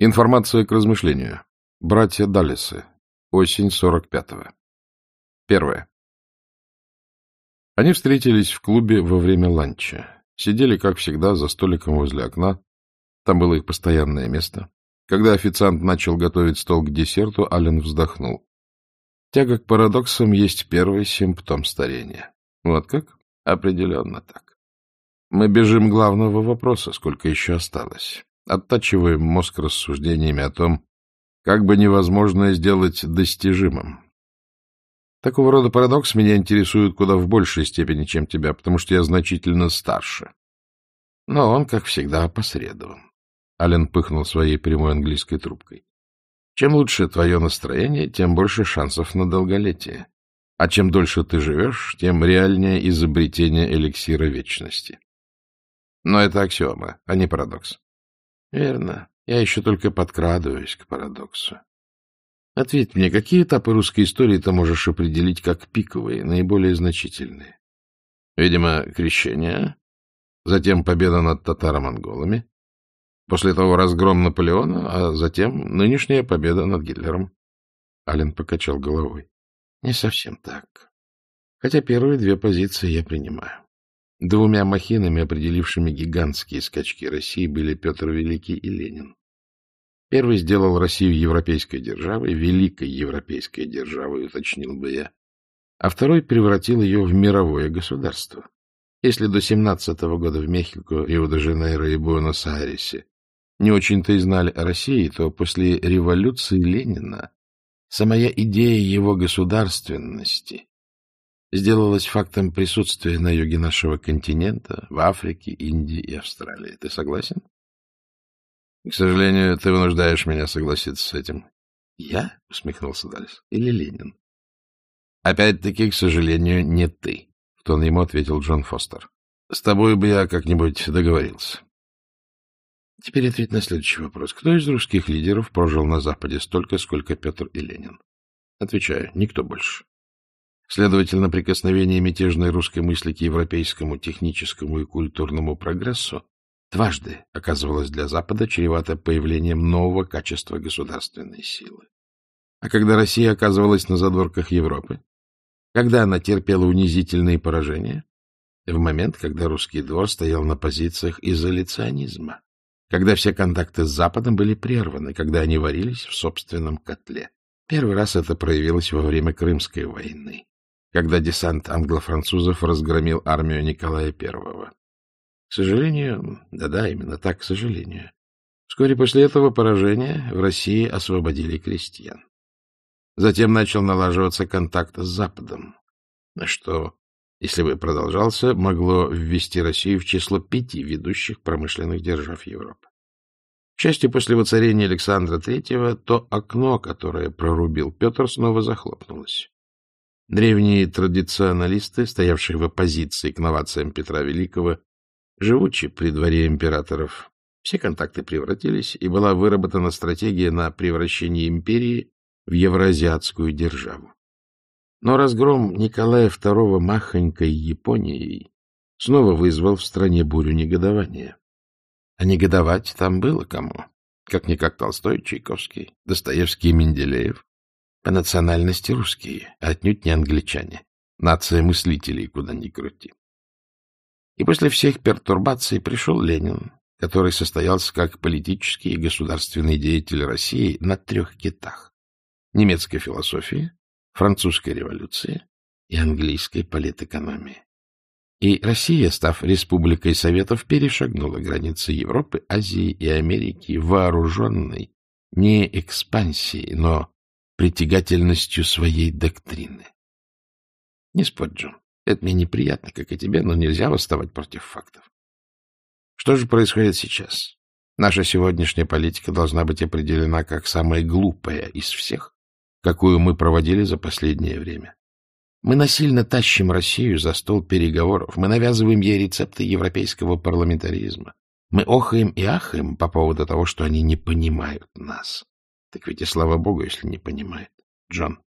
Информация к размышлению. Братья Даллесы. Осень 45-го. Первое. Они встретились в клубе во время ланча. Сидели, как всегда, за столиком возле окна. Там было их постоянное место. Когда официант начал готовить стол к десерту, Ален вздохнул. Тяга к парадоксам есть первый симптом старения. Вот как? Определенно так. Мы бежим главного вопроса, сколько еще осталось оттачиваем мозг рассуждениями о том, как бы невозможное сделать достижимым. Такого рода парадокс меня интересует куда в большей степени, чем тебя, потому что я значительно старше. Но он, как всегда, опосредован. Ален пыхнул своей прямой английской трубкой. Чем лучше твое настроение, тем больше шансов на долголетие. А чем дольше ты живешь, тем реальнее изобретение эликсира вечности. Но это аксиома, а не парадокс. Верно. Я еще только подкрадываюсь к парадоксу. Ответь мне, какие этапы русской истории ты можешь определить как пиковые, наиболее значительные? Видимо, крещение, затем победа над татаро-монголами, после того разгром Наполеона, а затем нынешняя победа над Гитлером. Ален покачал головой. Не совсем так. Хотя первые две позиции я принимаю. Двумя махинами, определившими гигантские скачки России, были Петр Великий и Ленин. Первый сделал Россию европейской державой, великой европейской державой, уточнил бы я, а второй превратил ее в мировое государство. Если до 17 -го года в Мехико, Рио-де-Жанейро и Буэнос-Айресе не очень-то и знали о России, то после революции Ленина самая идея его государственности сделалось фактом присутствия на юге нашего континента, в Африке, Индии и Австралии. Ты согласен? К сожалению, ты вынуждаешь меня согласиться с этим. Я? — усмехнулся Далис. Или Ленин? Опять-таки, к сожалению, не ты, — в тон ему ответил Джон Фостер. С тобой бы я как-нибудь договорился. Теперь ответь на следующий вопрос. Кто из русских лидеров прожил на Западе столько, сколько Петр и Ленин? Отвечаю, никто больше. Следовательно, прикосновение мятежной русской мысли к европейскому техническому и культурному прогрессу дважды оказывалось для Запада чревато появлением нового качества государственной силы. А когда Россия оказывалась на задворках Европы, когда она терпела унизительные поражения, в момент, когда русский двор стоял на позициях изоляционизма, когда все контакты с Западом были прерваны, когда они варились в собственном котле. Первый раз это проявилось во время Крымской войны когда десант англо-французов разгромил армию Николая I. К сожалению, да-да, именно так, к сожалению. Вскоре после этого поражения в России освободили крестьян. Затем начал налаживаться контакт с Западом, что, если бы продолжался, могло ввести Россию в число пяти ведущих промышленных держав Европы. К счастью, после воцарения Александра III то окно, которое прорубил Петр, снова захлопнулось. Древние традиционалисты, стоявшие в оппозиции к новациям Петра Великого, живучи при дворе императоров, все контакты превратились, и была выработана стратегия на превращение империи в евроазиатскую державу. Но разгром Николая II махонькой Японией снова вызвал в стране бурю негодования. А негодовать там было кому. Как-никак Толстой, Чайковский, Достоевский Менделеев по национальности русские, а отнюдь не англичане. Нация мыслителей, куда ни крути. И после всех пертурбаций пришел Ленин, который состоялся как политический и государственный деятель России на трех китах. Немецкой философии, французской революции и английской политэкономии. И Россия, став республикой Советов, перешагнула границы Европы, Азии и Америки вооруженной не экспансией, но притягательностью своей доктрины. Не спорь, Джон, это мне неприятно, как и тебе, но нельзя восставать против фактов. Что же происходит сейчас? Наша сегодняшняя политика должна быть определена как самая глупая из всех, какую мы проводили за последнее время. Мы насильно тащим Россию за стол переговоров, мы навязываем ей рецепты европейского парламентаризма. Мы охаем и ахаем по поводу того, что они не понимают нас. Так ведь и слава богу, если не понимает. Джон,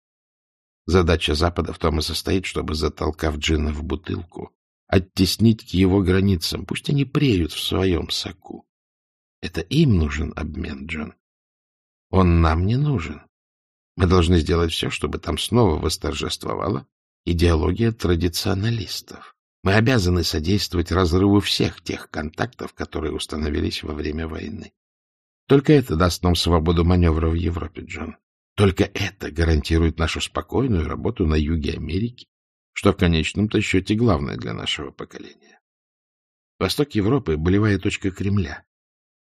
задача Запада в том и состоит, чтобы, затолкав джина в бутылку, оттеснить к его границам. Пусть они преют в своем соку. Это им нужен обмен, Джон. Он нам не нужен. Мы должны сделать все, чтобы там снова восторжествовала идеология традиционалистов. Мы обязаны содействовать разрыву всех тех контактов, которые установились во время войны. Только это даст нам свободу маневра в Европе, Джон. Только это гарантирует нашу спокойную работу на юге Америки, что в конечном-то счете главное для нашего поколения. Восток Европы — болевая точка Кремля.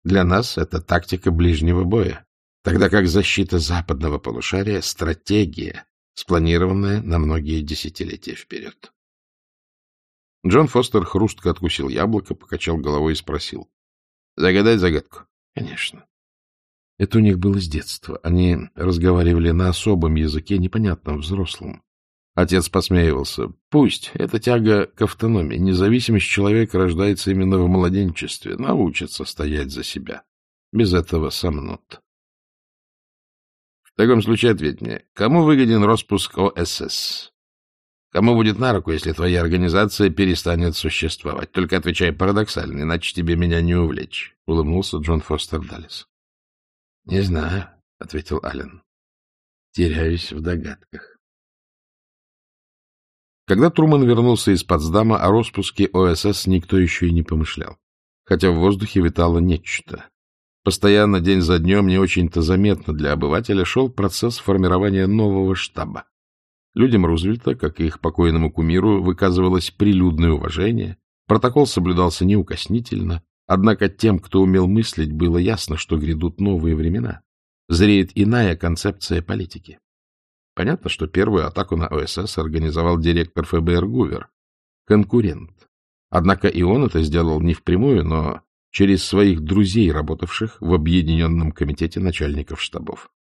Для нас это тактика ближнего боя, тогда как защита западного полушария — стратегия, спланированная на многие десятилетия вперед. Джон Фостер хрустко откусил яблоко, покачал головой и спросил. — Загадать загадку? — Конечно. Это у них было с детства. Они разговаривали на особом языке, непонятном взрослым. Отец посмеивался. Пусть, это тяга к автономии. Независимость человека рождается именно в младенчестве. Научится стоять за себя. Без этого сомнут. В таком случае ответь мне, кому выгоден распуск ОСС? Кому будет на руку, если твоя организация перестанет существовать? Только отвечай парадоксально, иначе тебе меня не увлечь. Улыбнулся Джон Фостер Даллес. — Не знаю, — ответил Аллен. — Теряюсь в догадках. Когда Труман вернулся из Потсдама, о распуске ОСС никто еще и не помышлял, хотя в воздухе витало нечто. Постоянно, день за днем, не очень-то заметно для обывателя шел процесс формирования нового штаба. Людям Рузвельта, как и их покойному кумиру, выказывалось прилюдное уважение, протокол соблюдался неукоснительно, однако тем, кто умел мыслить, было ясно, что грядут новые времена. Зреет иная концепция политики. Понятно, что первую атаку на ОСС организовал директор ФБР Гувер, конкурент. Однако и он это сделал не впрямую, но через своих друзей, работавших в Объединенном комитете начальников штабов.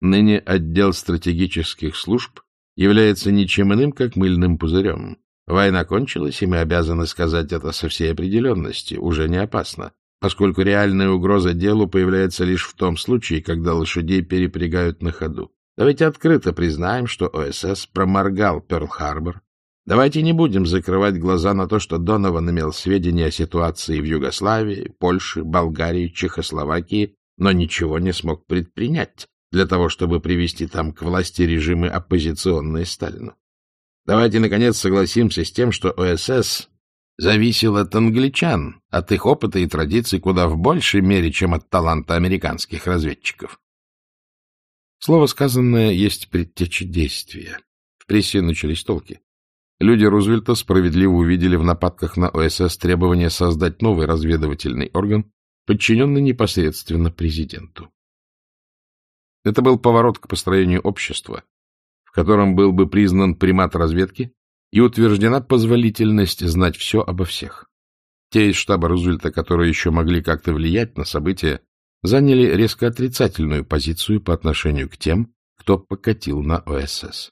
Ныне отдел стратегических служб является ничем иным, как мыльным пузырем. Война кончилась, и мы обязаны сказать это со всей определенности, уже не опасно, поскольку реальная угроза делу появляется лишь в том случае, когда лошадей перепрягают на ходу. Давайте открыто признаем, что ОСС проморгал Пёрл-Харбор. Давайте не будем закрывать глаза на то, что Донован имел сведения о ситуации в Югославии, Польше, Болгарии, Чехословакии, но ничего не смог предпринять для того, чтобы привести там к власти режимы оппозиционные Сталину. Давайте, наконец, согласимся с тем, что ОСС зависел от англичан, от их опыта и традиций куда в большей мере, чем от таланта американских разведчиков. Слово сказанное есть предтеча действия. В прессе начались толки. Люди Рузвельта справедливо увидели в нападках на ОСС требование создать новый разведывательный орган, подчиненный непосредственно президенту. Это был поворот к построению общества, в котором был бы признан примат разведки и утверждена позволительность знать все обо всех. Те из штаба Рузвельта, которые еще могли как-то влиять на события, заняли резко отрицательную позицию по отношению к тем, кто покатил на ОСС.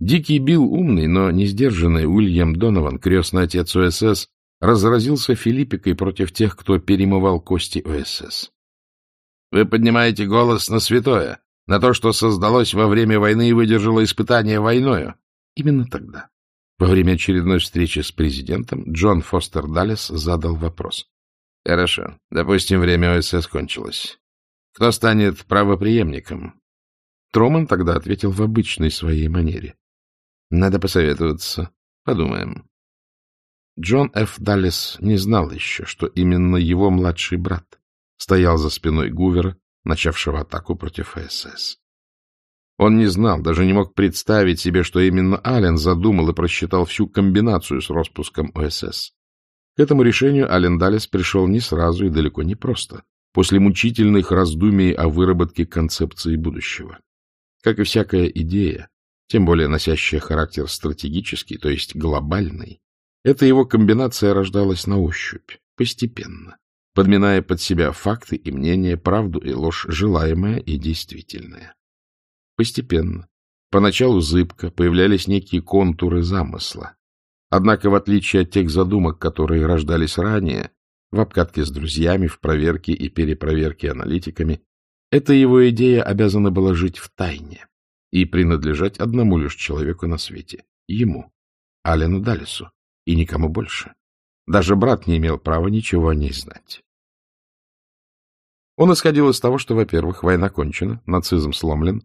Дикий Билл, умный, но не сдержанный Уильям Донован, крестный отец ОСС, разразился Филиппикой против тех, кто перемывал кости ОСС. Вы поднимаете голос на святое, на то, что создалось во время войны и выдержало испытание войною. Именно тогда, во время очередной встречи с президентом, Джон Фостер Даллес задал вопрос. Хорошо, допустим, время ОСС кончилось. Кто станет правоприемником? Труман тогда ответил в обычной своей манере. Надо посоветоваться. Подумаем. Джон Ф. Даллес не знал еще, что именно его младший брат стоял за спиной Гувера, начавшего атаку против СС. Он не знал, даже не мог представить себе, что именно Аллен задумал и просчитал всю комбинацию с распуском ОСС. К этому решению Аллен Даллес пришел не сразу и далеко не просто, после мучительных раздумий о выработке концепции будущего. Как и всякая идея, тем более носящая характер стратегический, то есть глобальный, эта его комбинация рождалась на ощупь, постепенно, подминая под себя факты и мнения, правду и ложь, желаемое и действительное. Постепенно, поначалу зыбко, появлялись некие контуры замысла. Однако, в отличие от тех задумок, которые рождались ранее, в обкатке с друзьями, в проверке и перепроверке аналитиками, эта его идея обязана была жить в тайне и принадлежать одному лишь человеку на свете — ему, Алену Далису, и никому больше. Даже брат не имел права ничего о ней знать. Он исходил из того, что, во-первых, война кончена, нацизм сломлен,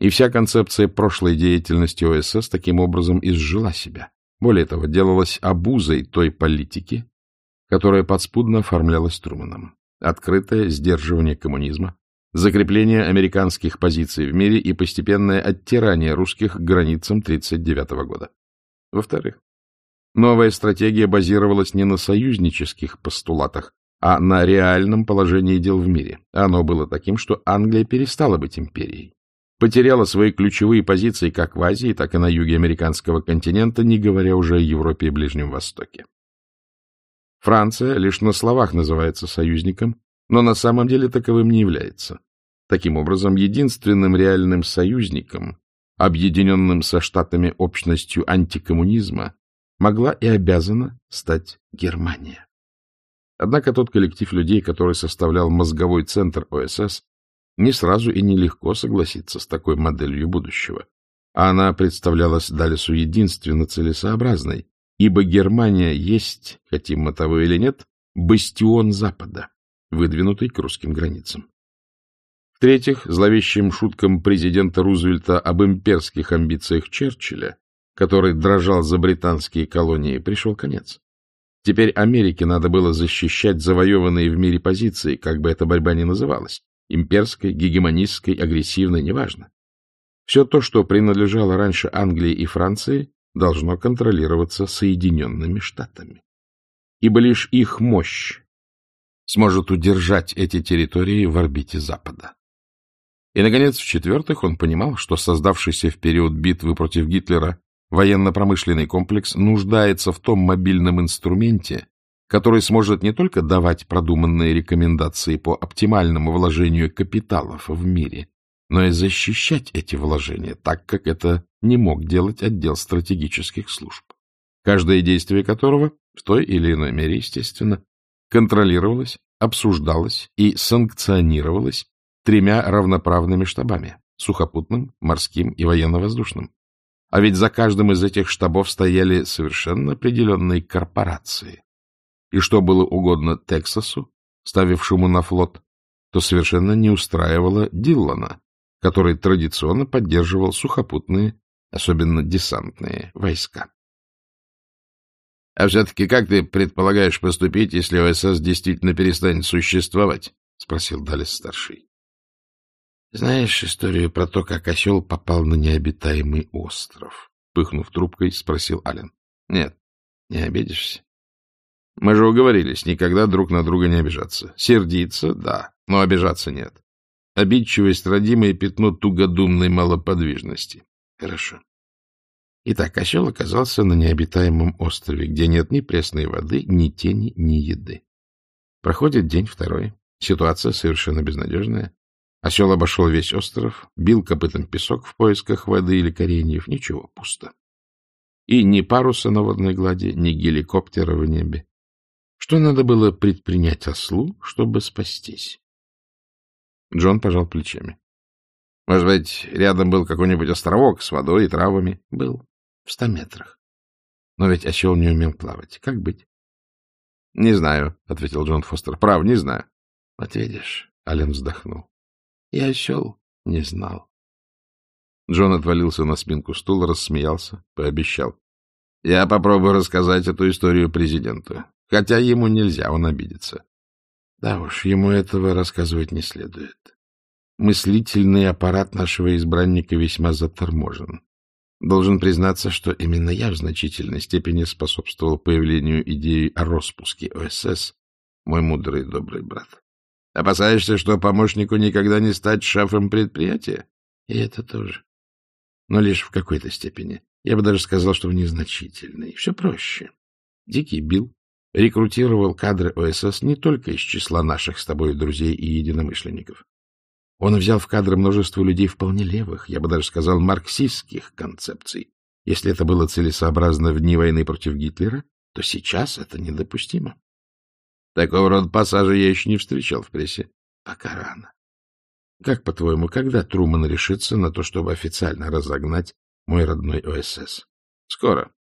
и вся концепция прошлой деятельности ОСС таким образом изжила себя. Более того, делалась обузой той политики, которая подспудно оформлялась Труманом. Открытое сдерживание коммунизма, закрепление американских позиций в мире и постепенное оттирание русских к границам 1939 года. Во-вторых, новая стратегия базировалась не на союзнических постулатах, а на реальном положении дел в мире. Оно было таким, что Англия перестала быть империей потеряла свои ключевые позиции как в Азии, так и на юге американского континента, не говоря уже о Европе и Ближнем Востоке. Франция лишь на словах называется союзником, но на самом деле таковым не является. Таким образом, единственным реальным союзником, объединенным со штатами общностью антикоммунизма, могла и обязана стать Германия. Однако тот коллектив людей, который составлял мозговой центр ОСС, не сразу и нелегко согласиться с такой моделью будущего. А она представлялась Далесу единственно целесообразной, ибо Германия есть, хотим мы того или нет, бастион Запада, выдвинутый к русским границам. В-третьих, зловещим шуткам президента Рузвельта об имперских амбициях Черчилля, который дрожал за британские колонии, пришел конец. Теперь Америке надо было защищать завоеванные в мире позиции, как бы эта борьба ни называлась имперской, гегемонистской, агрессивной, неважно. Все то, что принадлежало раньше Англии и Франции, должно контролироваться Соединенными Штатами. Ибо лишь их мощь сможет удержать эти территории в орбите Запада. И, наконец, в-четвертых, он понимал, что создавшийся в период битвы против Гитлера военно-промышленный комплекс нуждается в том мобильном инструменте, который сможет не только давать продуманные рекомендации по оптимальному вложению капиталов в мире, но и защищать эти вложения, так как это не мог делать отдел стратегических служб, каждое действие которого, в той или иной мере, естественно, контролировалось, обсуждалось и санкционировалось тремя равноправными штабами — сухопутным, морским и военно-воздушным. А ведь за каждым из этих штабов стояли совершенно определенные корпорации, и что было угодно Тексасу, ставившему на флот, то совершенно не устраивало Диллана, который традиционно поддерживал сухопутные, особенно десантные войска. — А все-таки как ты предполагаешь поступить, если ОСС действительно перестанет существовать? — спросил Далес-старший. — Знаешь историю про то, как осел попал на необитаемый остров? — пыхнув трубкой, спросил Ален. — Нет, не обидишься. Мы же уговорились никогда друг на друга не обижаться. Сердиться — да, но обижаться нет. Обидчивость — родимое пятно тугодумной малоподвижности. Хорошо. Итак, осел оказался на необитаемом острове, где нет ни пресной воды, ни тени, ни еды. Проходит день второй. Ситуация совершенно безнадежная. Осел обошел весь остров, бил копытом песок в поисках воды или кореньев. Ничего, пусто. И ни паруса на водной глади, ни геликоптера в небе. Что надо было предпринять ослу, чтобы спастись? Джон пожал плечами. Может быть, рядом был какой-нибудь островок с водой и травами? Был. В ста метрах. Но ведь осел не умел плавать. Как быть? — Не знаю, — ответил Джон Фостер. — Прав, не знаю. — Вот видишь, — Ален вздохнул. — И осел не знал. Джон отвалился на спинку стула, рассмеялся, пообещал. — Я попробую рассказать эту историю президенту. Хотя ему нельзя, он обидится. Да уж, ему этого рассказывать не следует. Мыслительный аппарат нашего избранника весьма заторможен. Должен признаться, что именно я в значительной степени способствовал появлению идеи о распуске ОСС, мой мудрый и добрый брат. Опасаешься, что помощнику никогда не стать шефом предприятия? И это тоже. Но лишь в какой-то степени. Я бы даже сказал, что в незначительной. Все проще. Дикий Билл рекрутировал кадры ОСС не только из числа наших с тобой друзей и единомышленников. Он взял в кадры множество людей вполне левых, я бы даже сказал, марксистских концепций. Если это было целесообразно в дни войны против Гитлера, то сейчас это недопустимо. Такого рода пассажа я еще не встречал в прессе. Пока рано. Как, по-твоему, когда Труман решится на то, чтобы официально разогнать мой родной ОСС? Скоро.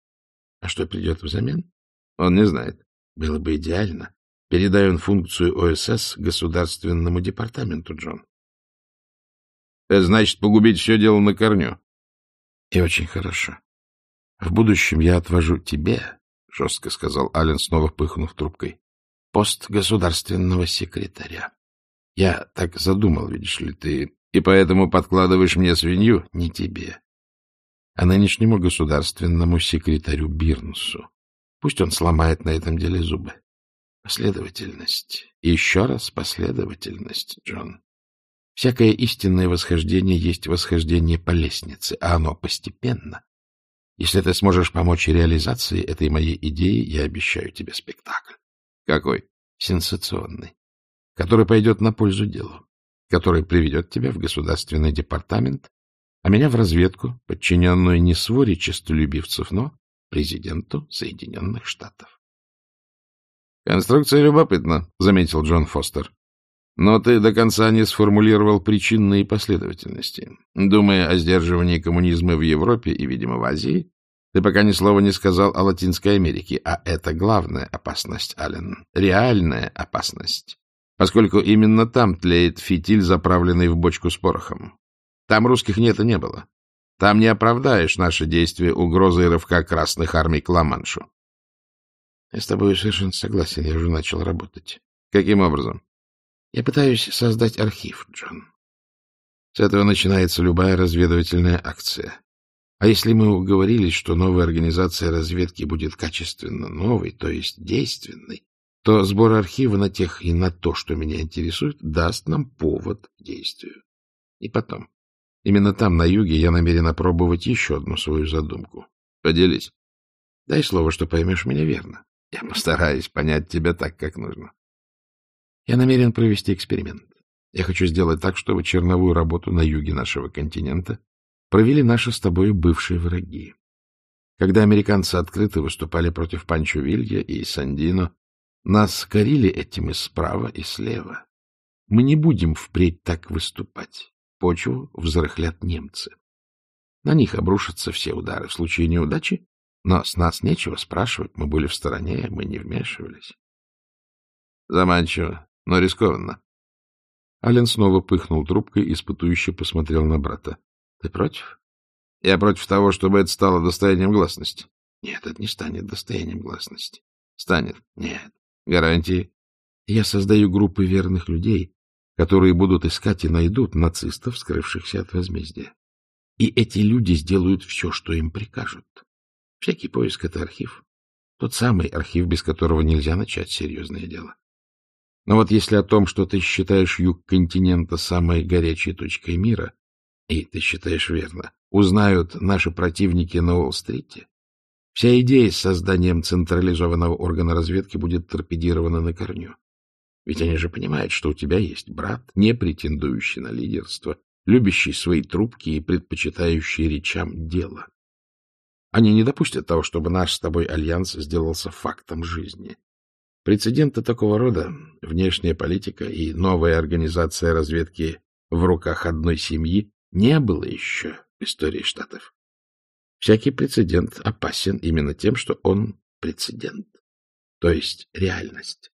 А что придет взамен? Он не знает. Было бы идеально. Передай он функцию ОСС государственному департаменту, Джон. Это значит погубить все дело на корню. И очень хорошо. В будущем я отвожу тебе, — жестко сказал Ален, снова пыхнув трубкой, — пост государственного секретаря. Я так задумал, видишь ли, ты, и поэтому подкладываешь мне свинью? Не тебе, а нынешнему государственному секретарю Бирнсу. Пусть он сломает на этом деле зубы. Последовательность. Еще раз последовательность, Джон. Всякое истинное восхождение есть восхождение по лестнице, а оно постепенно. Если ты сможешь помочь реализации этой моей идеи, я обещаю тебе спектакль. Какой? Сенсационный. Который пойдет на пользу делу. Который приведет тебя в государственный департамент, а меня в разведку, подчиненную не своре честолюбивцев, но президенту Соединенных Штатов. Конструкция любопытна, — заметил Джон Фостер. Но ты до конца не сформулировал причинные последовательности. Думая о сдерживании коммунизма в Европе и, видимо, в Азии, ты пока ни слова не сказал о Латинской Америке, а это главная опасность, Аллен, реальная опасность, поскольку именно там тлеет фитиль, заправленный в бочку с порохом. Там русских нет и не было. Там не оправдаешь наши действия угрозой рывка красных армий к Ла-Маншу. Я с тобой совершенно согласен, я уже начал работать. Каким образом? Я пытаюсь создать архив, Джон. С этого начинается любая разведывательная акция. А если мы уговорились, что новая организация разведки будет качественно новой, то есть действенной, то сбор архива на тех и на то, что меня интересует, даст нам повод к действию. И потом, именно там, на юге, я намерен опробовать еще одну свою задумку. Поделись. Дай слово, что поймешь меня верно. Я постараюсь понять тебя так, как нужно. Я намерен провести эксперимент. Я хочу сделать так, чтобы черновую работу на юге нашего континента провели наши с тобой бывшие враги. Когда американцы открыто выступали против Панчо Вилья и Сандино, нас корили этим и справа, и слева. Мы не будем впредь так выступать. Почву взрыхлят немцы. На них обрушатся все удары. В случае неудачи но с нас нечего спрашивать, мы были в стороне, мы не вмешивались. Заманчиво, но рискованно. Ален снова пыхнул трубкой, испытующе посмотрел на брата. — Ты против? — Я против того, чтобы это стало достоянием гласности. — Нет, это не станет достоянием гласности. — Станет. — Нет. — Гарантии? — Я создаю группы верных людей, которые будут искать и найдут нацистов, скрывшихся от возмездия. И эти люди сделают все, что им прикажут. Всякий поиск — это архив. Тот самый архив, без которого нельзя начать серьезное дело. Но вот если о том, что ты считаешь юг континента самой горячей точкой мира, и ты считаешь верно, узнают наши противники на Уолл-стрите, вся идея с созданием централизованного органа разведки будет торпедирована на корню. Ведь они же понимают, что у тебя есть брат, не претендующий на лидерство, любящий свои трубки и предпочитающий речам дело. Они не допустят того, чтобы наш с тобой альянс сделался фактом жизни. Прецеденты такого рода, внешняя политика и новая организация разведки в руках одной семьи не было еще в истории Штатов. Всякий прецедент опасен именно тем, что он прецедент, то есть реальность.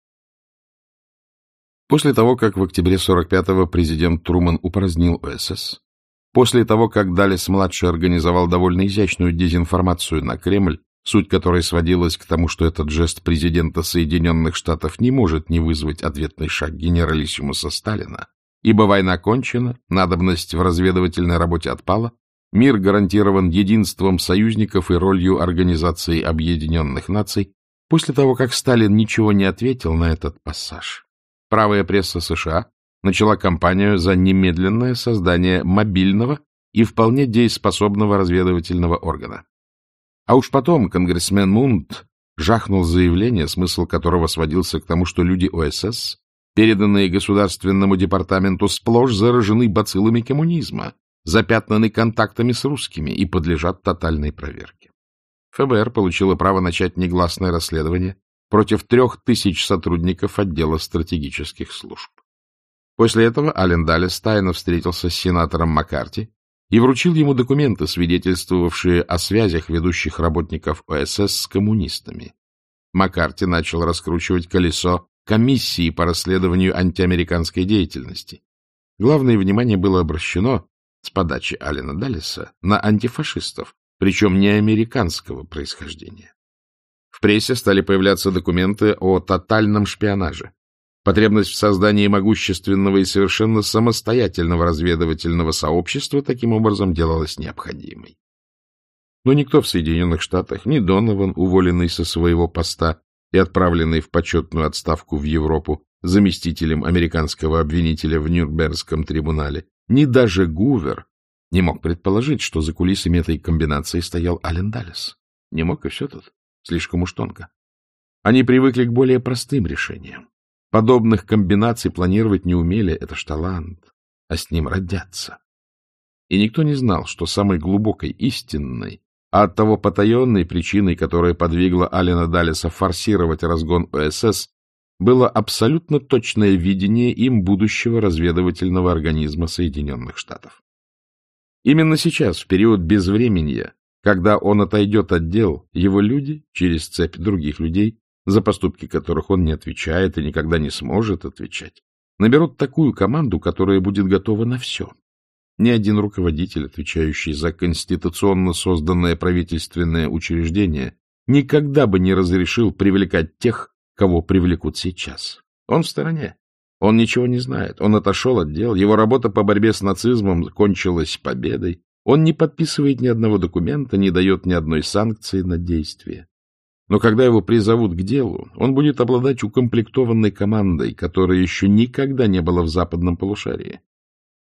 После того, как в октябре 45-го президент Труман упразднил ОСС, После того, как Далес-младший организовал довольно изящную дезинформацию на Кремль, суть которой сводилась к тому, что этот жест президента Соединенных Штатов не может не вызвать ответный шаг генералиссимуса Сталина, ибо война кончена, надобность в разведывательной работе отпала, мир гарантирован единством союзников и ролью Организации Объединенных Наций, после того, как Сталин ничего не ответил на этот пассаж. Правая пресса США начала кампанию за немедленное создание мобильного и вполне дееспособного разведывательного органа. А уж потом конгрессмен Мунт жахнул заявление, смысл которого сводился к тому, что люди ОСС, переданные Государственному департаменту, сплошь заражены бациллами коммунизма, запятнаны контактами с русскими и подлежат тотальной проверке. ФБР получило право начать негласное расследование против трех тысяч сотрудников отдела стратегических служб. После этого Ален Даллес тайно встретился с сенатором Маккарти и вручил ему документы, свидетельствовавшие о связях ведущих работников ОСС с коммунистами. Маккарти начал раскручивать колесо комиссии по расследованию антиамериканской деятельности. Главное внимание было обращено с подачи Алина Даллеса на антифашистов, причем не американского происхождения. В прессе стали появляться документы о тотальном шпионаже. Потребность в создании могущественного и совершенно самостоятельного разведывательного сообщества таким образом делалась необходимой. Но никто в Соединенных Штатах, ни Донован, уволенный со своего поста и отправленный в почетную отставку в Европу заместителем американского обвинителя в Нюрнбергском трибунале, ни даже Гувер не мог предположить, что за кулисами этой комбинации стоял Ален Даллес. Не мог, и все тут. Слишком уж тонко. Они привыкли к более простым решениям. Подобных комбинаций планировать не умели, это ж талант, а с ним родятся. И никто не знал, что самой глубокой, истинной, а оттого потаенной причиной, которая подвигла Алина Даллеса форсировать разгон ОСС, было абсолютно точное видение им будущего разведывательного организма Соединенных Штатов. Именно сейчас, в период безвременья, когда он отойдет от дел, его люди, через цепь других людей, за поступки которых он не отвечает и никогда не сможет отвечать, наберут такую команду, которая будет готова на все. Ни один руководитель, отвечающий за конституционно созданное правительственное учреждение, никогда бы не разрешил привлекать тех, кого привлекут сейчас. Он в стороне. Он ничего не знает. Он отошел от дел. Его работа по борьбе с нацизмом кончилась победой. Он не подписывает ни одного документа, не дает ни одной санкции на действие. Но когда его призовут к делу, он будет обладать укомплектованной командой, которая еще никогда не была в западном полушарии.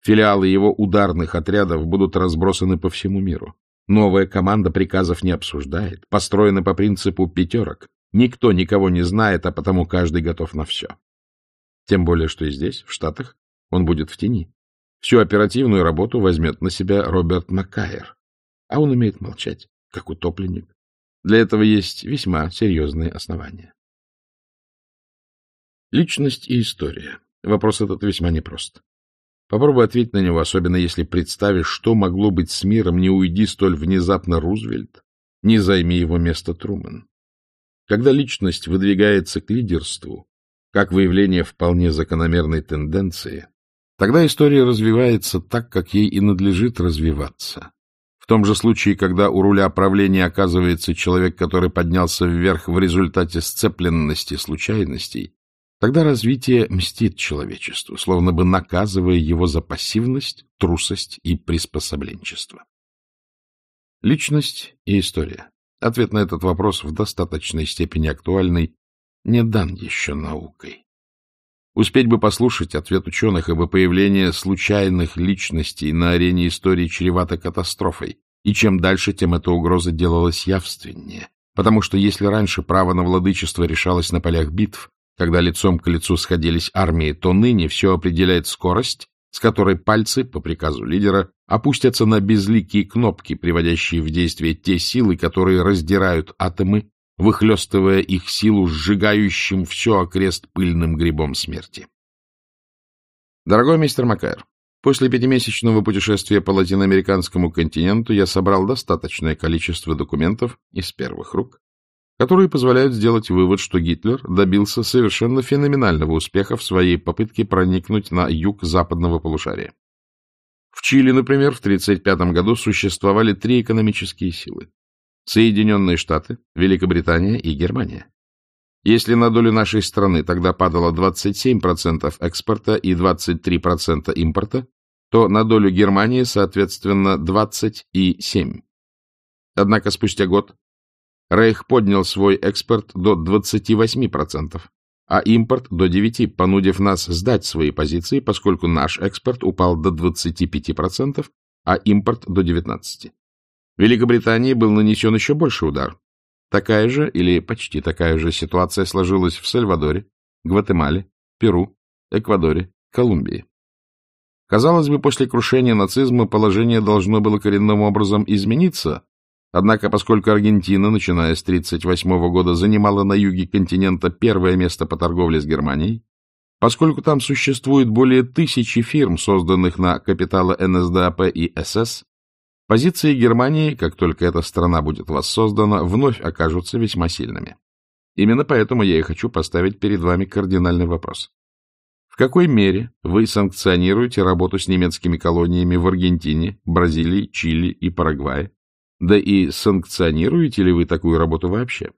Филиалы его ударных отрядов будут разбросаны по всему миру. Новая команда приказов не обсуждает, построена по принципу пятерок. Никто никого не знает, а потому каждый готов на все. Тем более, что и здесь, в Штатах, он будет в тени. Всю оперативную работу возьмет на себя Роберт Маккайр. А он умеет молчать, как утопленник. Для этого есть весьма серьезные основания. Личность и история. Вопрос этот весьма непрост. Попробуй ответить на него, особенно если представишь, что могло быть с миром, не уйди столь внезапно Рузвельт, не займи его место Трумэн. Когда личность выдвигается к лидерству, как выявление вполне закономерной тенденции, тогда история развивается так, как ей и надлежит развиваться. В том же случае, когда у руля правления оказывается человек, который поднялся вверх в результате сцепленности случайностей, тогда развитие мстит человечеству, словно бы наказывая его за пассивность, трусость и приспособленчество. Личность и история. Ответ на этот вопрос в достаточной степени актуальный не дан еще наукой. Успеть бы послушать ответ ученых, ибо появление случайных личностей на арене истории чревато катастрофой, и чем дальше, тем эта угроза делалась явственнее. Потому что если раньше право на владычество решалось на полях битв, когда лицом к лицу сходились армии, то ныне все определяет скорость, с которой пальцы, по приказу лидера, опустятся на безликие кнопки, приводящие в действие те силы, которые раздирают атомы, выхлестывая их силу сжигающим все окрест пыльным грибом смерти. Дорогой мистер Макайр, после пятимесячного путешествия по латиноамериканскому континенту я собрал достаточное количество документов из первых рук, которые позволяют сделать вывод, что Гитлер добился совершенно феноменального успеха в своей попытке проникнуть на юг западного полушария. В Чили, например, в 1935 году существовали три экономические силы. Соединенные Штаты, Великобритания и Германия. Если на долю нашей страны тогда падало 27% экспорта и 23% импорта, то на долю Германии, соответственно, 20 и 7. Однако спустя год Рейх поднял свой экспорт до 28%, а импорт до 9%, понудив нас сдать свои позиции, поскольку наш экспорт упал до 25%, а импорт до 19%. Великобритании был нанесен еще больше удар. Такая же или почти такая же ситуация сложилась в Сальвадоре, Гватемале, Перу, Эквадоре, Колумбии. Казалось бы, после крушения нацизма положение должно было коренным образом измениться, Однако, поскольку Аргентина, начиная с 1938 года, занимала на юге континента первое место по торговле с Германией, поскольку там существует более тысячи фирм, созданных на капиталы НСДАП и СС, позиции Германии, как только эта страна будет воссоздана, вновь окажутся весьма сильными. Именно поэтому я и хочу поставить перед вами кардинальный вопрос. В какой мере вы санкционируете работу с немецкими колониями в Аргентине, Бразилии, Чили и Парагвае? Да и санкционируете ли вы такую работу вообще?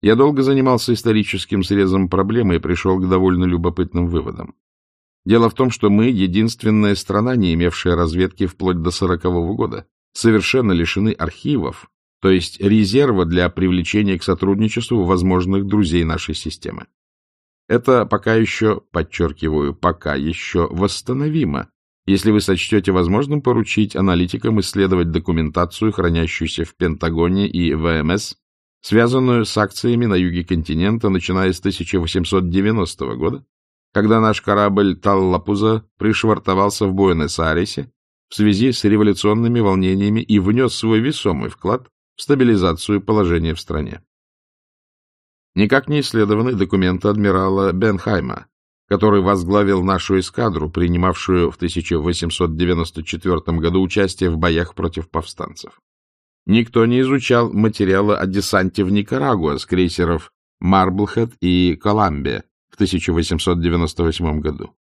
Я долго занимался историческим срезом проблемы и пришел к довольно любопытным выводам. Дело в том, что мы единственная страна, не имевшая разведки вплоть до сорокового года, совершенно лишены архивов, то есть резерва для привлечения к сотрудничеству возможных друзей нашей системы. Это пока еще, подчеркиваю, пока еще восстановимо, если вы сочтете возможным поручить аналитикам исследовать документацию, хранящуюся в Пентагоне и ВМС, связанную с акциями на юге континента, начиная с 1890 года, когда наш корабль Таллапуза пришвартовался в Буэнос-Айресе в связи с революционными волнениями и внес свой весомый вклад в стабилизацию положения в стране. Никак не исследованы документы адмирала Бенхайма, который возглавил нашу эскадру, принимавшую в 1894 году участие в боях против повстанцев. Никто не изучал материалы о десанте в Никарагуа с крейсеров «Марблхед» и «Коламбия» в 1898 году.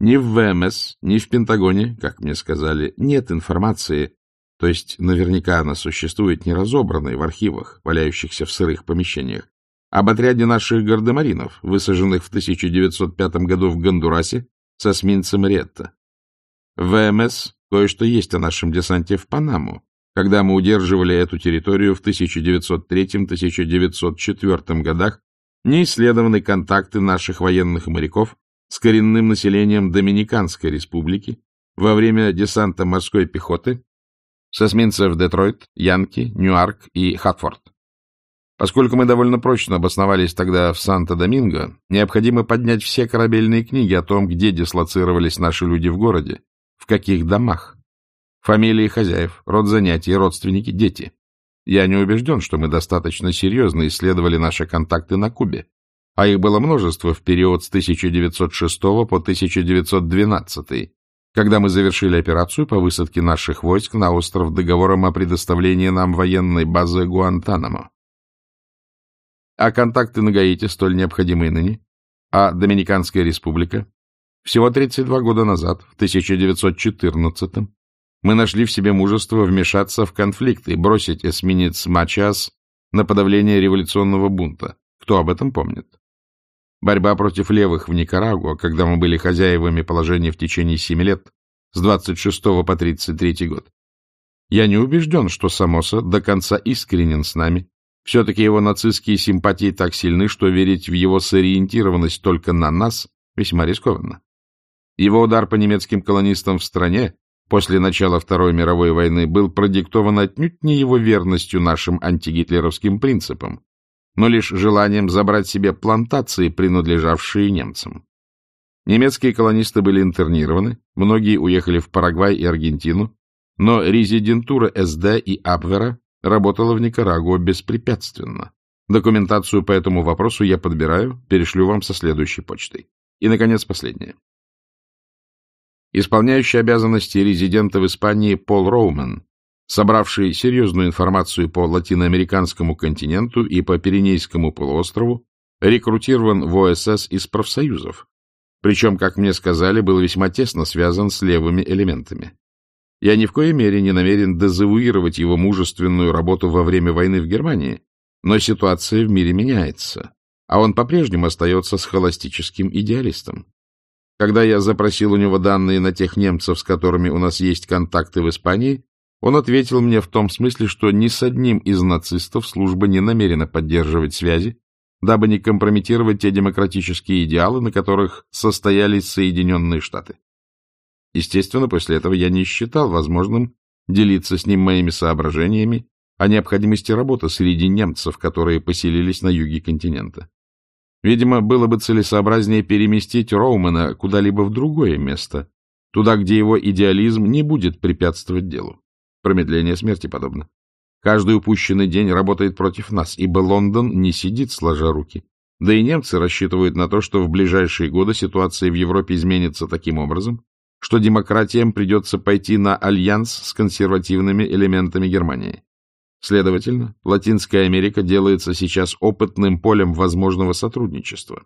Ни в ВМС, ни в Пентагоне, как мне сказали, нет информации, то есть наверняка она существует неразобранной в архивах, валяющихся в сырых помещениях, об отряде наших гардемаринов, высаженных в 1905 году в Гондурасе с эсминцем Ретта. ВМС кое-что есть о нашем десанте в Панаму, когда мы удерживали эту территорию в 1903-1904 годах, не исследованы контакты наших военных моряков с коренным населением Доминиканской республики во время десанта морской пехоты с эсминцев Детройт, Янки, Ньюарк и Хатфорд. Поскольку мы довольно прочно обосновались тогда в Санто-Доминго, необходимо поднять все корабельные книги о том, где дислоцировались наши люди в городе, в каких домах. Фамилии хозяев, род занятий, родственники, дети. Я не убежден, что мы достаточно серьезно исследовали наши контакты на Кубе, а их было множество в период с 1906 по 1912, когда мы завершили операцию по высадке наших войск на остров договором о предоставлении нам военной базы Гуантанамо. А контакты на Гаити столь необходимые ныне? А Доминиканская республика? Всего 32 года назад, в 1914 мы нашли в себе мужество вмешаться в конфликт и бросить эсминец Мачас на подавление революционного бунта. Кто об этом помнит? Борьба против левых в Никарагуа, когда мы были хозяевами положения в течение семи лет, с 26 по 33 год. Я не убежден, что Самоса до конца искренен с нами все-таки его нацистские симпатии так сильны, что верить в его сориентированность только на нас весьма рискованно. Его удар по немецким колонистам в стране после начала Второй мировой войны был продиктован отнюдь не его верностью нашим антигитлеровским принципам, но лишь желанием забрать себе плантации, принадлежавшие немцам. Немецкие колонисты были интернированы, многие уехали в Парагвай и Аргентину, но резидентура СД и Абвера работала в Никарагуа беспрепятственно. Документацию по этому вопросу я подбираю, перешлю вам со следующей почтой. И, наконец, последнее. Исполняющий обязанности резидента в Испании Пол Роумен, собравший серьезную информацию по латиноамериканскому континенту и по Пиренейскому полуострову, рекрутирован в ОСС из профсоюзов, причем, как мне сказали, был весьма тесно связан с левыми элементами. Я ни в коей мере не намерен дезавуировать его мужественную работу во время войны в Германии, но ситуация в мире меняется, а он по-прежнему остается схоластическим идеалистом. Когда я запросил у него данные на тех немцев, с которыми у нас есть контакты в Испании, он ответил мне в том смысле, что ни с одним из нацистов служба не намерена поддерживать связи, дабы не компрометировать те демократические идеалы, на которых состоялись Соединенные Штаты. Естественно, после этого я не считал возможным делиться с ним моими соображениями о необходимости работы среди немцев, которые поселились на юге континента. Видимо, было бы целесообразнее переместить Роумана куда-либо в другое место, туда, где его идеализм не будет препятствовать делу. Промедление смерти подобно. Каждый упущенный день работает против нас, ибо Лондон не сидит сложа руки. Да и немцы рассчитывают на то, что в ближайшие годы ситуация в Европе изменится таким образом, что демократиям придется пойти на альянс с консервативными элементами Германии. Следовательно, Латинская Америка делается сейчас опытным полем возможного сотрудничества.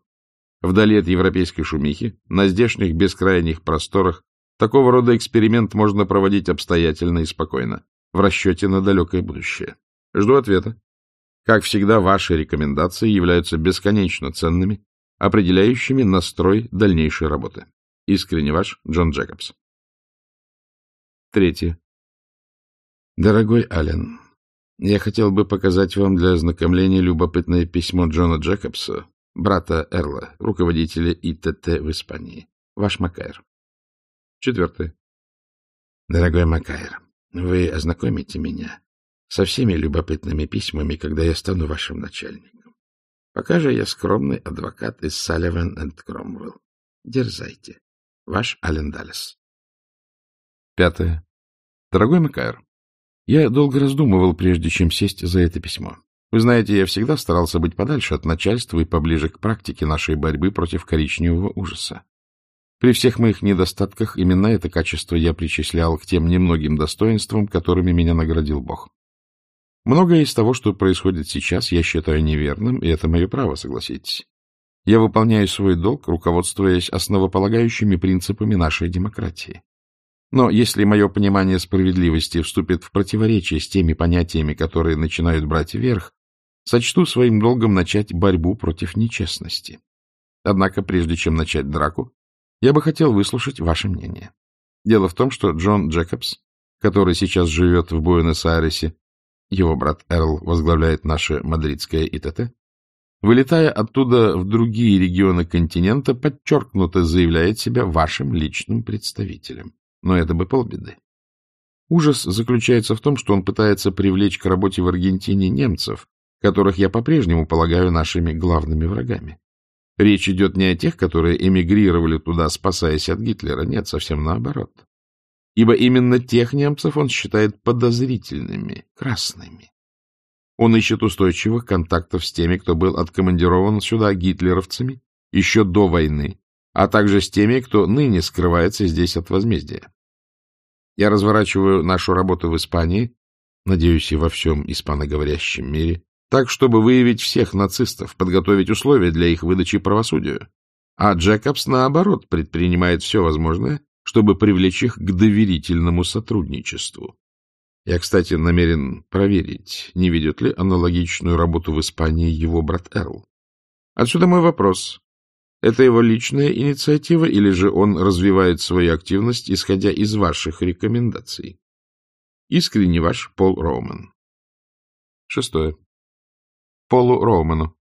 Вдали от европейской шумихи, на здешних бескрайних просторах, такого рода эксперимент можно проводить обстоятельно и спокойно, в расчете на далекое будущее. Жду ответа. Как всегда, ваши рекомендации являются бесконечно ценными, определяющими настрой дальнейшей работы. Искренне ваш, Джон Джекобс. Третье. Дорогой Аллен, я хотел бы показать вам для ознакомления любопытное письмо Джона Джекобса, брата Эрла, руководителя ИТТ в Испании. Ваш Макайр. Четвертое. Дорогой Макайр, вы ознакомите меня со всеми любопытными письмами, когда я стану вашим начальником. Пока же я скромный адвокат из Салливан энд Кромвелл. Дерзайте. Ваш Ален Даллес. Пятое. Дорогой Макайр, я долго раздумывал, прежде чем сесть за это письмо. Вы знаете, я всегда старался быть подальше от начальства и поближе к практике нашей борьбы против коричневого ужаса. При всех моих недостатках именно это качество я причислял к тем немногим достоинствам, которыми меня наградил Бог. Многое из того, что происходит сейчас, я считаю неверным, и это мое право, согласитесь. Я выполняю свой долг, руководствуясь основополагающими принципами нашей демократии. Но если мое понимание справедливости вступит в противоречие с теми понятиями, которые начинают брать верх, сочту своим долгом начать борьбу против нечестности. Однако, прежде чем начать драку, я бы хотел выслушать ваше мнение. Дело в том, что Джон Джекобс, который сейчас живет в Буэнос-Айресе, его брат Эрл возглавляет наше мадридское ИТТ, вылетая оттуда в другие регионы континента, подчеркнуто заявляет себя вашим личным представителем но это бы полбеды. Ужас заключается в том, что он пытается привлечь к работе в Аргентине немцев, которых я по-прежнему полагаю нашими главными врагами. Речь идет не о тех, которые эмигрировали туда, спасаясь от Гитлера, нет, совсем наоборот. Ибо именно тех немцев он считает подозрительными, красными. Он ищет устойчивых контактов с теми, кто был откомандирован сюда гитлеровцами еще до войны, а также с теми, кто ныне скрывается здесь от возмездия. Я разворачиваю нашу работу в Испании, надеюсь, и во всем испаноговорящем мире, так, чтобы выявить всех нацистов, подготовить условия для их выдачи правосудию. А Джекобс, наоборот, предпринимает все возможное, чтобы привлечь их к доверительному сотрудничеству. Я, кстати, намерен проверить, не ведет ли аналогичную работу в Испании его брат Эрл. Отсюда мой вопрос. Это его личная инициатива, или же он развивает свою активность, исходя из ваших рекомендаций? Искренне ваш Пол Роуман. Шестое. Полу Роуману.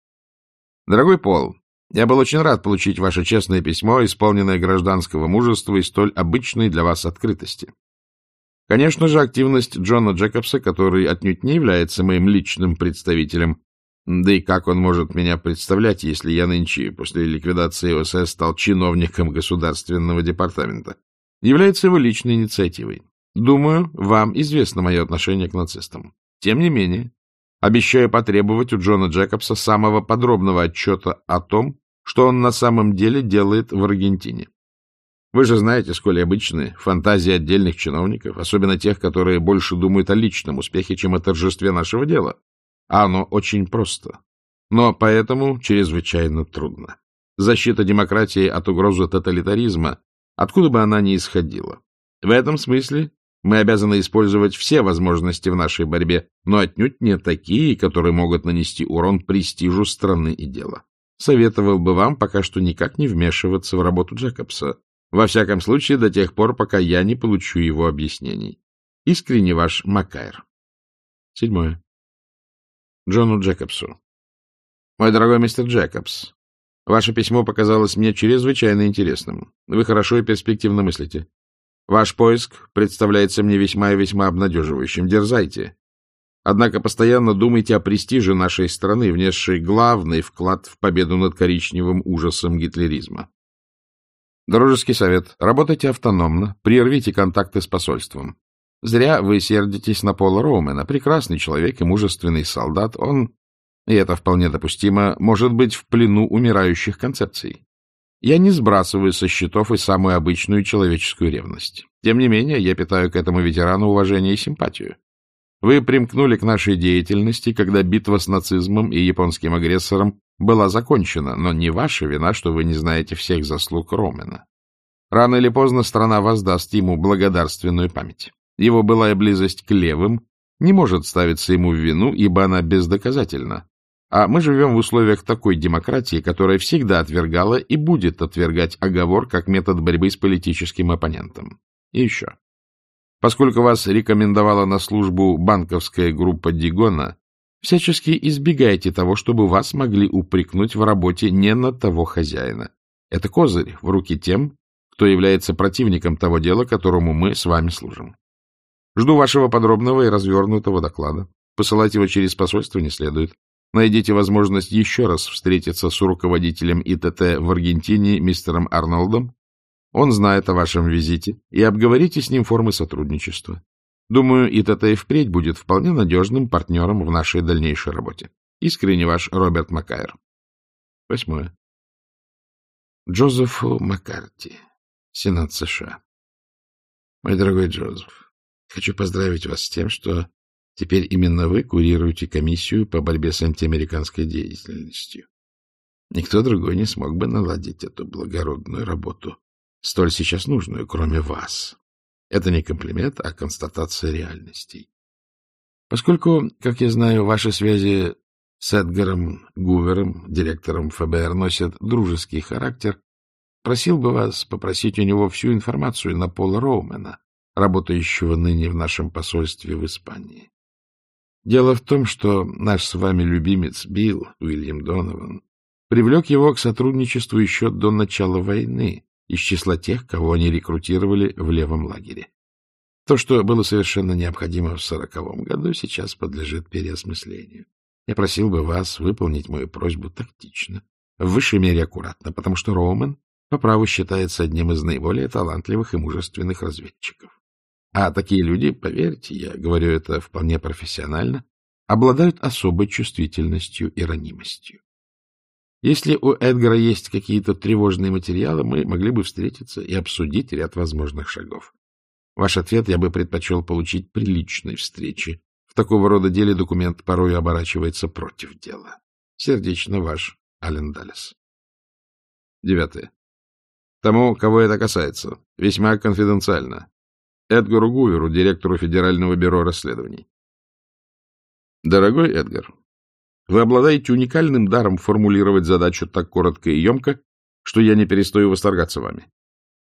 Дорогой Пол, я был очень рад получить ваше честное письмо, исполненное гражданского мужества и столь обычной для вас открытости. Конечно же, активность Джона Джекобса, который отнюдь не является моим личным представителем, да и как он может меня представлять, если я нынче, после ликвидации ОСС, стал чиновником государственного департамента? Является его личной инициативой. Думаю, вам известно мое отношение к нацистам. Тем не менее, обещаю потребовать у Джона Джекобса самого подробного отчета о том, что он на самом деле делает в Аргентине. Вы же знаете, сколь обычны фантазии отдельных чиновников, особенно тех, которые больше думают о личном успехе, чем о торжестве нашего дела. А оно очень просто, но поэтому чрезвычайно трудно. Защита демократии от угрозы тоталитаризма, откуда бы она ни исходила. В этом смысле мы обязаны использовать все возможности в нашей борьбе, но отнюдь не такие, которые могут нанести урон престижу страны и дела. Советовал бы вам пока что никак не вмешиваться в работу Джекобса, во всяком случае до тех пор, пока я не получу его объяснений. Искренне ваш Макайр. Седьмое. Джону Джекобсу. Мой дорогой мистер Джекобс, ваше письмо показалось мне чрезвычайно интересным. Вы хорошо и перспективно мыслите. Ваш поиск представляется мне весьма и весьма обнадеживающим. Дерзайте. Однако постоянно думайте о престиже нашей страны, внесшей главный вклад в победу над коричневым ужасом гитлеризма. Дружеский совет. Работайте автономно, прервите контакты с посольством. Зря вы сердитесь на Пола Роумена. Прекрасный человек и мужественный солдат. Он, и это вполне допустимо, может быть в плену умирающих концепций. Я не сбрасываю со счетов и самую обычную человеческую ревность. Тем не менее, я питаю к этому ветерану уважение и симпатию. Вы примкнули к нашей деятельности, когда битва с нацизмом и японским агрессором была закончена, но не ваша вина, что вы не знаете всех заслуг Ромена. Рано или поздно страна воздаст ему благодарственную память. Его былая близость к левым не может ставиться ему в вину, ибо она бездоказательна. А мы живем в условиях такой демократии, которая всегда отвергала и будет отвергать оговор как метод борьбы с политическим оппонентом. И еще. Поскольку вас рекомендовала на службу банковская группа Дигона, всячески избегайте того, чтобы вас могли упрекнуть в работе не на того хозяина. Это козырь в руки тем, кто является противником того дела, которому мы с вами служим. Жду вашего подробного и развернутого доклада. Посылать его через посольство не следует. Найдите возможность еще раз встретиться с руководителем ИТТ в Аргентине мистером Арнольдом. Он знает о вашем визите, и обговорите с ним формы сотрудничества. Думаю, ИТТ и впредь будет вполне надежным партнером в нашей дальнейшей работе. Искренне ваш Роберт Маккайр. Восьмое. Джозефу Маккарти, Сенат США. Мой дорогой Джозеф, хочу поздравить вас с тем, что Теперь именно вы курируете комиссию по борьбе с антиамериканской деятельностью. Никто другой не смог бы наладить эту благородную работу, столь сейчас нужную, кроме вас. Это не комплимент, а констатация реальностей. Поскольку, как я знаю, ваши связи с Эдгаром Гувером, директором ФБР, носят дружеский характер, просил бы вас попросить у него всю информацию на Пола Роумена, работающего ныне в нашем посольстве в Испании. Дело в том, что наш с вами любимец Билл Уильям Донован привлек его к сотрудничеству еще до начала войны из числа тех, кого они рекрутировали в левом лагере. То, что было совершенно необходимо в сороковом году, сейчас подлежит переосмыслению. Я просил бы вас выполнить мою просьбу тактично, в высшей мере аккуратно, потому что Роуман по праву считается одним из наиболее талантливых и мужественных разведчиков. А такие люди, поверьте, я говорю это вполне профессионально, обладают особой чувствительностью и ранимостью. Если у Эдгара есть какие-то тревожные материалы, мы могли бы встретиться и обсудить ряд возможных шагов. Ваш ответ я бы предпочел получить при личной встрече. В такого рода деле документ порой оборачивается против дела. Сердечно ваш, Ален Даллес. Девятое. Тому, кого это касается, весьма конфиденциально. Эдгару Гуверу, директору Федерального бюро расследований. Дорогой Эдгар, вы обладаете уникальным даром формулировать задачу так коротко и емко, что я не перестаю восторгаться вами.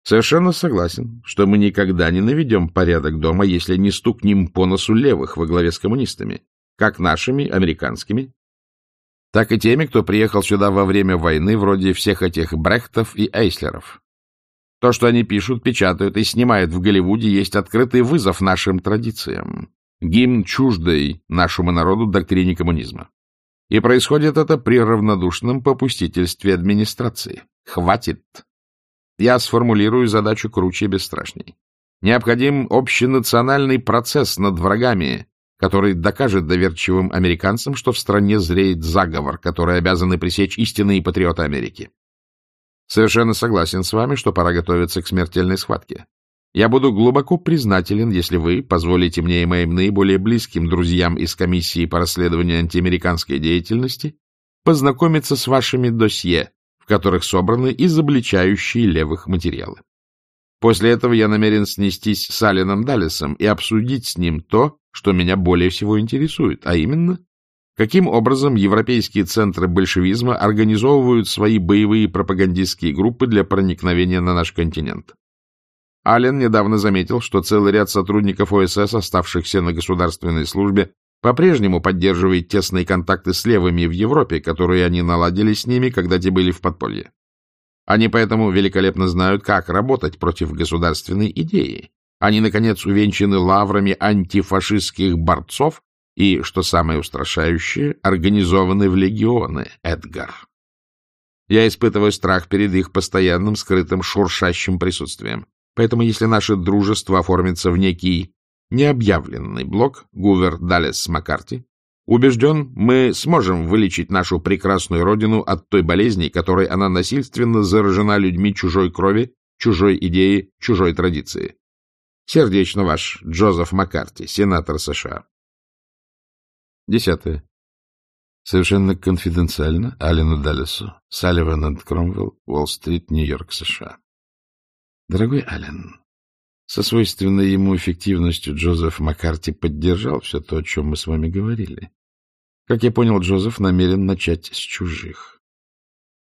Совершенно согласен, что мы никогда не наведем порядок дома, если не стукнем по носу левых во главе с коммунистами, как нашими, американскими, так и теми, кто приехал сюда во время войны, вроде всех этих Брехтов и Эйслеров. То, что они пишут, печатают и снимают в Голливуде, есть открытый вызов нашим традициям. Гимн чуждой нашему народу доктрине коммунизма. И происходит это при равнодушном попустительстве администрации. Хватит. Я сформулирую задачу круче и бесстрашней. Необходим общенациональный процесс над врагами, который докажет доверчивым американцам, что в стране зреет заговор, который обязаны пресечь истинные патриоты Америки. Совершенно согласен с вами, что пора готовиться к смертельной схватке. Я буду глубоко признателен, если вы позволите мне и моим наиболее близким друзьям из комиссии по расследованию антиамериканской деятельности познакомиться с вашими досье, в которых собраны изобличающие левых материалы. После этого я намерен снестись с Алленом Даллесом и обсудить с ним то, что меня более всего интересует, а именно Каким образом европейские центры большевизма организовывают свои боевые пропагандистские группы для проникновения на наш континент? Аллен недавно заметил, что целый ряд сотрудников ОСС, оставшихся на государственной службе, по-прежнему поддерживает тесные контакты с левыми в Европе, которые они наладили с ними, когда те были в подполье. Они поэтому великолепно знают, как работать против государственной идеи. Они, наконец, увенчаны лаврами антифашистских борцов и, что самое устрашающее, организованы в легионы, Эдгар. Я испытываю страх перед их постоянным скрытым шуршащим присутствием. Поэтому если наше дружество оформится в некий необъявленный блок, Гувер Даллес Маккарти, убежден, мы сможем вылечить нашу прекрасную родину от той болезни, которой она насильственно заражена людьми чужой крови, чужой идеи, чужой традиции. Сердечно ваш Джозеф Маккарти, сенатор США. Десятое. Совершенно конфиденциально Алену Даллесу, Салливан энд Кромвелл, Уолл-стрит, Нью-Йорк, США. Дорогой Аллен, со свойственной ему эффективностью Джозеф Маккарти поддержал все то, о чем мы с вами говорили. Как я понял, Джозеф намерен начать с чужих.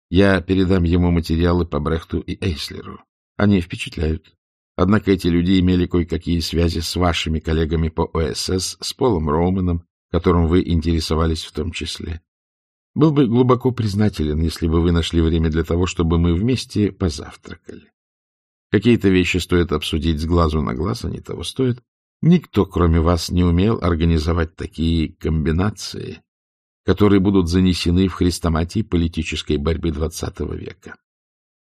Я передам ему материалы по Брехту и Эйслеру. Они впечатляют. Однако эти люди имели кое-какие связи с вашими коллегами по ОСС, с Полом Роуманом, которым вы интересовались в том числе. Был бы глубоко признателен, если бы вы нашли время для того, чтобы мы вместе позавтракали. Какие-то вещи стоит обсудить с глазу на глаз, они того стоят. Никто, кроме вас, не умел организовать такие комбинации, которые будут занесены в хрестоматии политической борьбы XX века.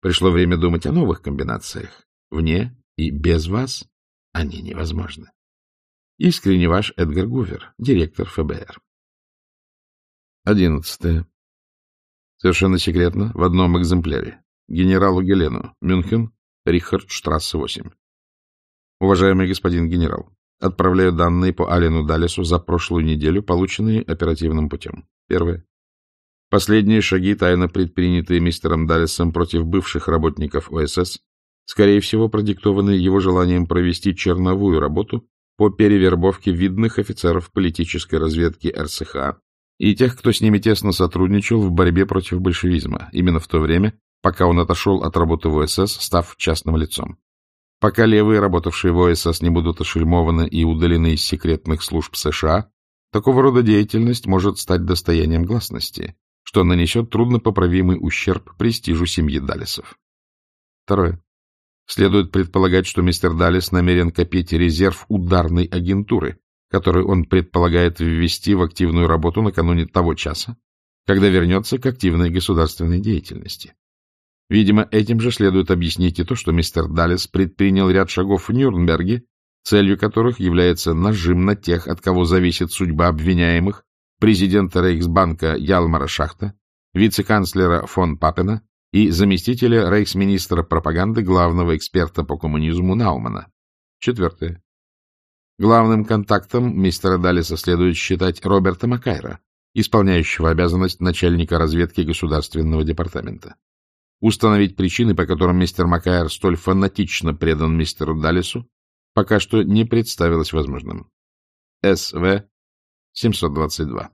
Пришло время думать о новых комбинациях. Вне и без вас они невозможны. Искренне ваш Эдгар Гувер, директор ФБР. Одиннадцатое. Совершенно секретно, в одном экземпляре. Генералу Гелену, Мюнхен, Рихард Штрассе 8. Уважаемый господин генерал, отправляю данные по Алену Далесу за прошлую неделю, полученные оперативным путем. Первое. Последние шаги, тайно предпринятые мистером Даллесом против бывших работников ОСС, скорее всего, продиктованы его желанием провести черновую работу по перевербовке видных офицеров политической разведки РСХ и тех, кто с ними тесно сотрудничал в борьбе против большевизма, именно в то время, пока он отошел от работы в ОСС, став частным лицом. Пока левые, работавшие в ОСС, не будут ошельмованы и удалены из секретных служб США, такого рода деятельность может стать достоянием гласности, что нанесет труднопоправимый ущерб престижу семьи Даллесов. Второе. Следует предполагать, что мистер Даллес намерен копить резерв ударной агентуры, который он предполагает ввести в активную работу накануне того часа, когда вернется к активной государственной деятельности. Видимо, этим же следует объяснить и то, что мистер Даллес предпринял ряд шагов в Нюрнберге, целью которых является нажим на тех, от кого зависит судьба обвиняемых, президента Рейхсбанка Ялмара Шахта, вице-канцлера фон Папена и заместителя рейхсминистра пропаганды главного эксперта по коммунизму Наумана. Четвертое. Главным контактом мистера Даллеса следует считать Роберта Макайра, исполняющего обязанность начальника разведки Государственного департамента. Установить причины, по которым мистер Макайр столь фанатично предан мистеру Даллесу, пока что не представилось возможным. СВ 722